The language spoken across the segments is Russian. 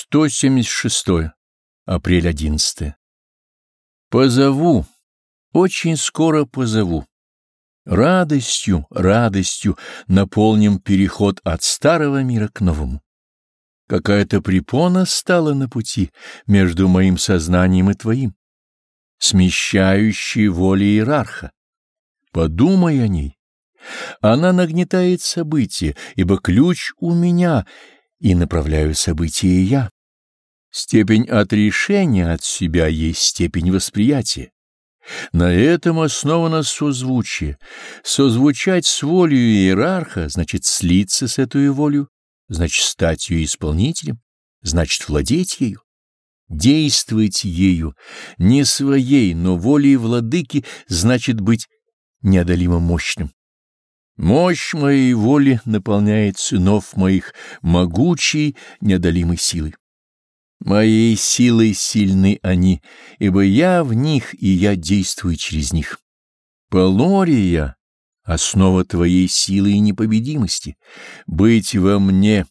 176. Апрель 11. Позову, очень скоро позову. Радостью, радостью наполним переход от старого мира к новому. Какая-то препона стала на пути между моим сознанием и твоим, смещающая воли иерарха. Подумай о ней. Она нагнетает события, ибо ключ у меня — и направляю события я. Степень отрешения от себя есть степень восприятия. На этом основано созвучие. Созвучать с волей иерарха значит слиться с этой волей, значит стать ее исполнителем, значит владеть ею. Действовать ею, не своей, но волей владыки, значит быть неодолимо мощным. Мощь моей воли наполняет сынов моих могучей, неодолимой силой. Моей силой сильны они, ибо я в них, и я действую через них. Полория — основа твоей силы и непобедимости. Быть во мне,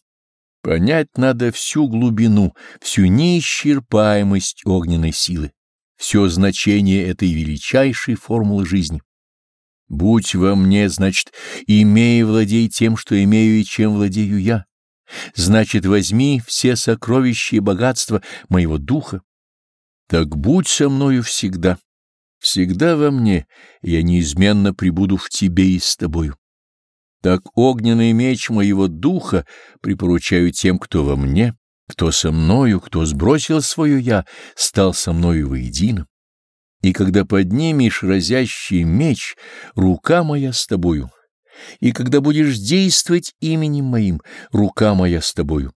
понять надо всю глубину, всю неисчерпаемость огненной силы, все значение этой величайшей формулы жизни. Будь во мне, значит, имей владей тем, что имею и чем владею я. Значит, возьми все сокровища и богатства моего духа. Так будь со мною всегда, всегда во мне, я неизменно пребуду в тебе и с тобою. Так огненный меч моего духа припоручаю тем, кто во мне, кто со мною, кто сбросил свое «я», стал со мною воедино. И когда поднимешь разящий меч, рука моя с тобою. И когда будешь действовать именем моим, рука моя с тобою.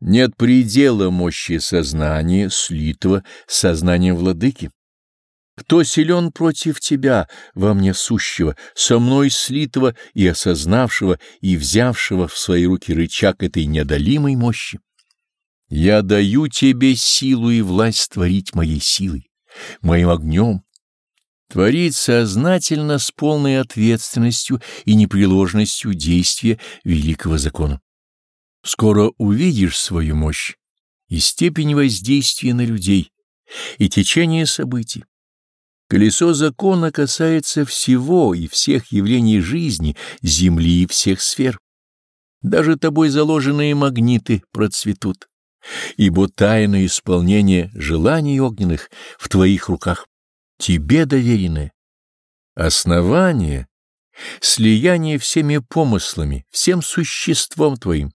Нет предела мощи сознания, слитого сознанием владыки. Кто силен против тебя, во мне сущего, со мной слитого и осознавшего, и взявшего в свои руки рычаг этой неодолимой мощи? Я даю тебе силу и власть творить моей силой моим огнем, творить сознательно с полной ответственностью и непреложностью действия великого закона. Скоро увидишь свою мощь и степень воздействия на людей, и течение событий. Колесо закона касается всего и всех явлений жизни, земли и всех сфер. Даже тобой заложенные магниты процветут ибо тайное исполнение желаний огненных в твоих руках, тебе доверенное. Основание — слияние всеми помыслами, всем существом твоим,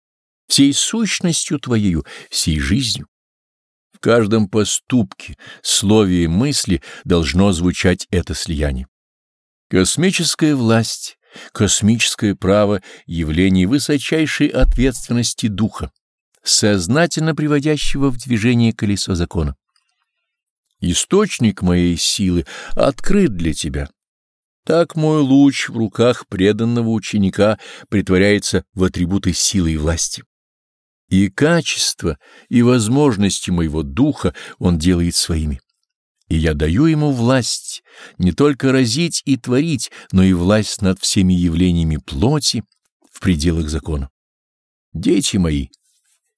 всей сущностью твоею, всей жизнью. В каждом поступке, слове и мысли должно звучать это слияние. Космическая власть, космическое право — явление высочайшей ответственности духа сознательно приводящего в движение колесо закона. Источник моей силы открыт для тебя. Так мой луч в руках преданного ученика притворяется в атрибуты силы и власти. И качество, и возможности моего духа он делает своими. И я даю ему власть не только разить и творить, но и власть над всеми явлениями плоти в пределах закона. Дети мои,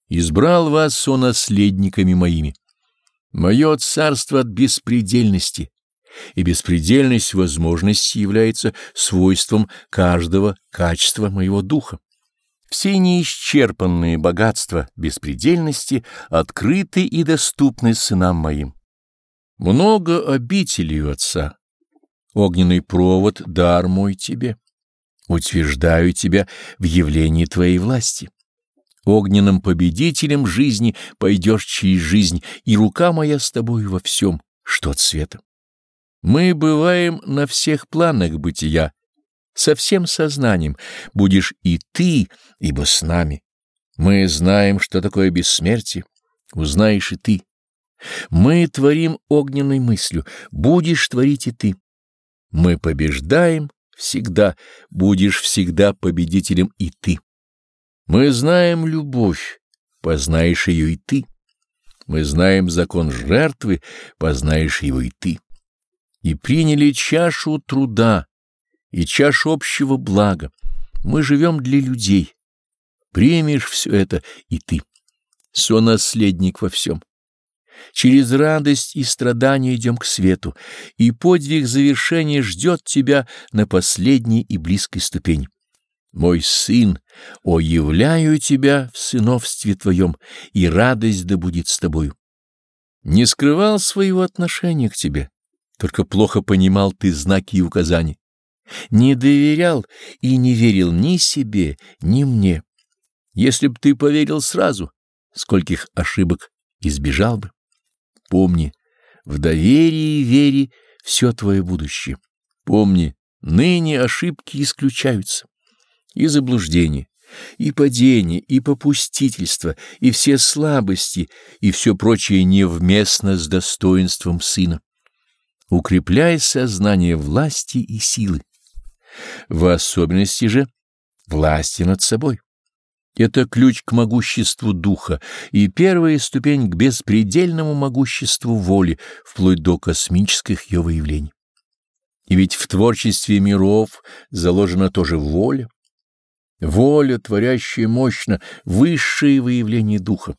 избрал вас со наследниками моими. Мое царство от беспредельности, и беспредельность возможности является свойством каждого качества моего духа. Все неисчерпанные богатства беспредельности открыты и доступны сынам моим. Много обителей у Отца. Огненный провод — дар мой тебе. Утверждаю тебя в явлении твоей власти огненным победителем жизни пойдешь через жизнь, и рука моя с тобою во всем, что от света. Мы бываем на всех планах бытия, со всем сознанием, будешь и ты, ибо с нами. Мы знаем, что такое бессмертие, узнаешь и ты. Мы творим огненной мыслью, будешь творить и ты. Мы побеждаем всегда, будешь всегда победителем и ты. Мы знаем любовь, познаешь ее и ты. Мы знаем закон жертвы, познаешь его и ты. И приняли чашу труда и чашу общего блага. Мы живем для людей. Примешь все это и ты. сонаследник во всем. Через радость и страдания идем к свету, и подвиг завершения ждет тебя на последней и близкой ступени. Мой сын, о, являю тебя в сыновстве твоем, и радость да будет с тобою. Не скрывал своего отношения к тебе, только плохо понимал ты знаки и указания. Не доверял и не верил ни себе, ни мне. Если б ты поверил сразу, скольких ошибок избежал бы. Помни, в доверии и вере все твое будущее. Помни, ныне ошибки исключаются. И заблуждения, и падения, и попустительства, и все слабости, и все прочее невместно с достоинством сына. Укрепляй сознание власти и силы. В особенности же власти над собой. Это ключ к могуществу духа и первая ступень к беспредельному могуществу воли, вплоть до космических ее выявлений. И ведь в творчестве миров заложена тоже воля. Воля, творящая мощно высшее выявление духа,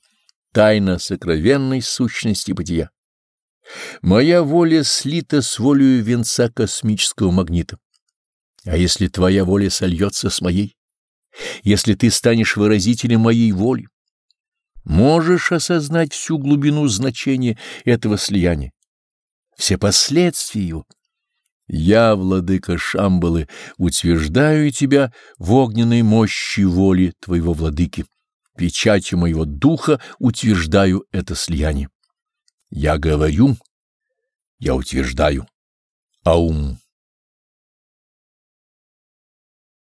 тайна сокровенной сущности бытия. Моя воля слита с волею венца космического магнита. А если твоя воля сольется с моей? если ты станешь выразителем моей воли. Можешь осознать всю глубину значения этого слияния, все последствия его. Я, владыка Шамбалы, утверждаю тебя в огненной мощи воли твоего владыки. Печатью моего духа утверждаю это слияние. Я говорю, я утверждаю. Аум.